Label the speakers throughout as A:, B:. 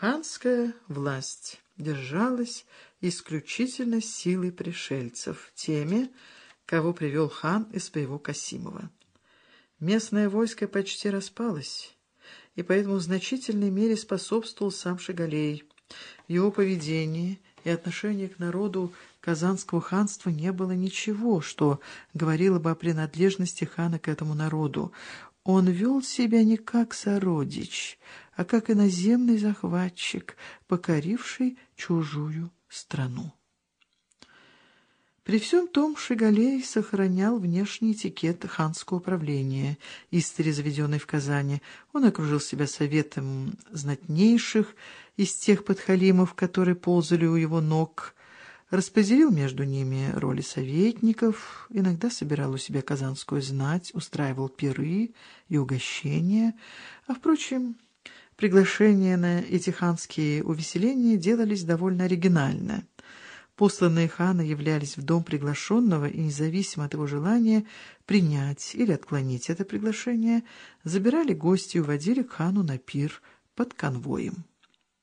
A: Ханская власть держалась исключительно силой пришельцев, теми, кого привел хан из своего Касимова. Местное войско почти распалось, и поэтому в значительной мере способствовал сам Шагалей. Его поведении и отношении к народу Казанского ханства не было ничего, что говорило бы о принадлежности хана к этому народу. Он вел себя не как сородич, а как иноземный захватчик, покоривший чужую страну. При всем том Шигалей сохранял внешний этикет ханского управления, истори заведенный в Казани. Он окружил себя советом знатнейших из тех подхалимов, которые ползали у его ног, распределил между ними роли советников, иногда собирал у себя казанскую знать, устраивал пиры и угощения, а, впрочем, приглашения на эти ханские увеселения делались довольно оригинально. Посланные хана являлись в дом приглашенного и, независимо от его желания принять или отклонить это приглашение, забирали гостей и уводили к хану на пир под конвоем.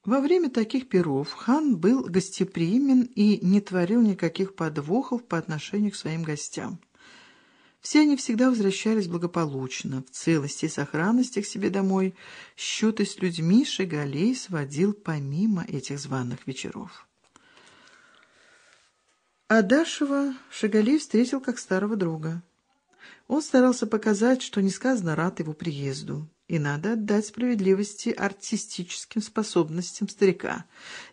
A: Во время таких пиров хан был гостеприимен и не творил никаких подвохов по отношению к своим гостям. Все они всегда возвращались благополучно, в целости и сохранности к себе домой. Счеты с людьми Шигалей сводил помимо этих званых вечеров. Адашева Шагалей встретил как старого друга. Он старался показать, что несказанно рад его приезду. И надо отдать справедливости артистическим способностям старика.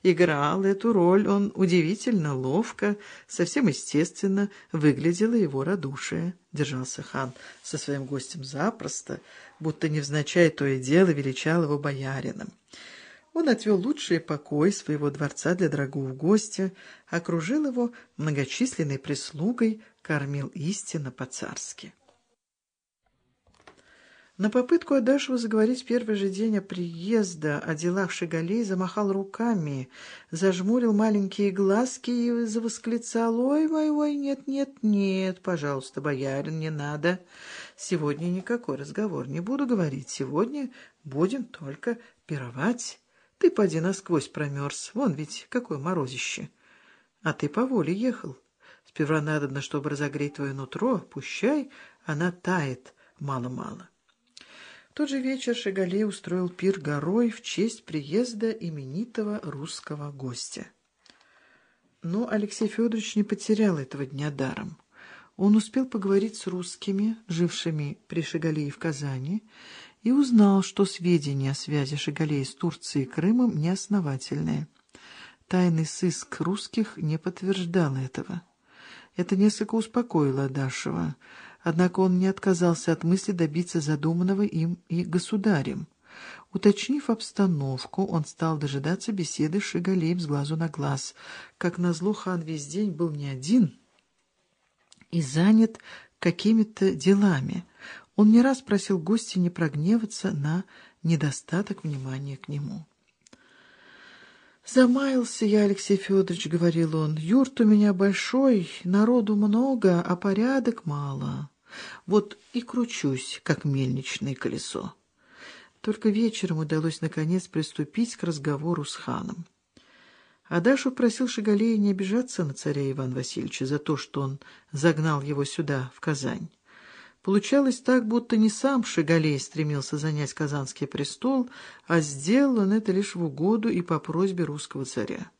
A: Играл эту роль он удивительно ловко, совсем естественно выглядело его радушие. Держался хан со своим гостем запросто, будто невзначай то и дело величал его боярином. Он отвел лучший покой своего дворца для дорогого гостя, окружил его многочисленной прислугой, кормил истинно по-царски. На попытку Адашева заговорить первый же день о приезда, о делах Шигалей, замахал руками, зажмурил маленькие глазки и завосклицал «Ой, ой, ой, нет, нет, нет, пожалуйста, боярин, не надо. Сегодня никакой разговор не буду говорить, сегодня будем только пировать. Ты поди насквозь промерз, вон ведь какое морозище. А ты по воле ехал. Сперва надобно, чтобы разогреть твое нутро, пущай, она тает мало-мало» тот же вечер Шагалей устроил пир горой в честь приезда именитого русского гостя. Но Алексей Федорович не потерял этого дня даром. Он успел поговорить с русскими, жившими при Шагалее в Казани, и узнал, что сведения о связи Шагалея с Турцией и Крымом неосновательные. Тайный сыск русских не подтверждал этого. Это несколько успокоило Адашева. Однако он не отказался от мысли добиться задуманного им и государем. Уточнив обстановку, он стал дожидаться беседы с Шигалеем с глазу на глаз. Как назло, хан весь день был не один и занят какими-то делами. Он не раз просил гостя не прогневаться на недостаток внимания к нему. «Замаялся я, Алексей Федорович», — говорил он. «Юрт у меня большой, народу много, а порядок мало». Вот и кручусь, как мельничное колесо. Только вечером удалось, наконец, приступить к разговору с ханом. Адашу просил Шагалея не обижаться на царя Ивана Васильевича за то, что он загнал его сюда, в Казань. Получалось так, будто не сам Шагалей стремился занять Казанский престол, а сделал он это лишь в угоду и по просьбе русского царя.